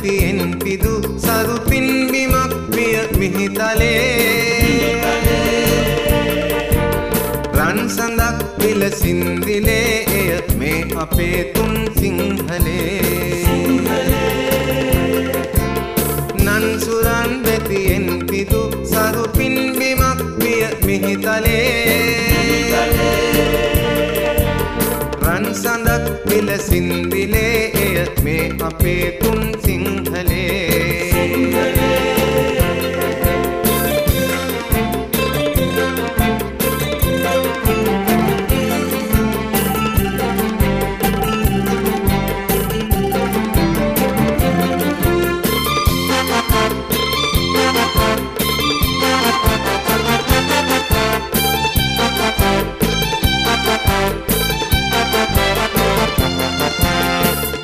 ගතියෙන් පිදු සරු පින්බිමක් විය මිහිතලේ රන් සඳක් විලසින් දිනේ එය මේ අපේ තුන් සිංහලේ. රන් සඳක් විලසින්දිලේ එය. මේ අපේ තුන් සිංහලේ.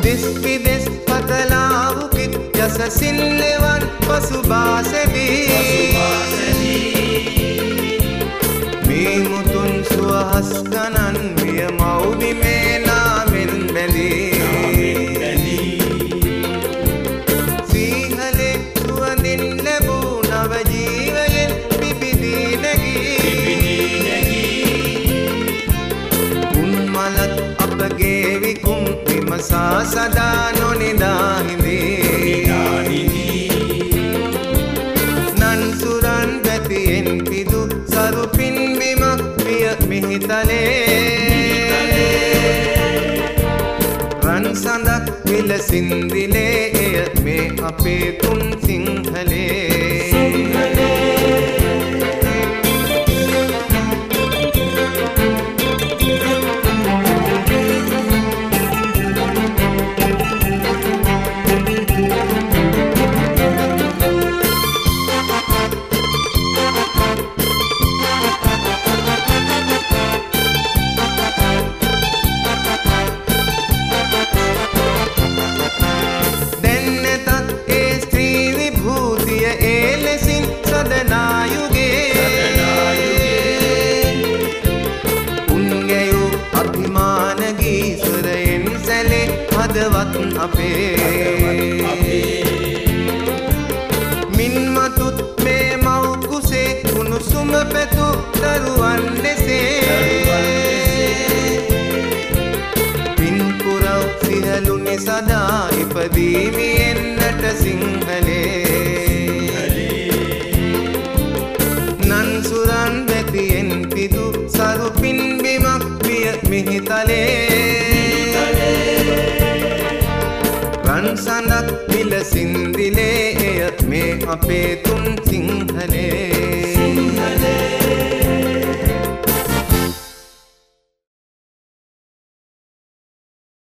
දෙස් විදෙස් පතලාවුකිත් යසසිල්ලෙවන් පසුබාසදී මේ මුතුන් සුවහස් ගණන් විය මව්බිමේ නාමෙන් බැඳී. විමසා සදා නොනිදා හිඳේ නන්සුරන් වැතියෙන් පිදු සරු පින්බිමක් විය මිහිතලේ. රන් සඳක් විලසින්දිලේ එය මේ අපේ තුන් සිංහලේ. සැලේ හදවත් අපේ. මින්මතුත් මේ මව්කුසේ උණුසුම පැතු දරුවන් ලෙසේ පින්පුරව් සිහලුනි සදා ඉපදීමි එන්නට සිංහලේ. නන්සුරන් වැතියෙන් පිදු සරු පින්බිමක් විය මිහිතලේ. රන් සඳක් විලසින්දිලේ එය මේ අපේ තුන් සිංහලේ.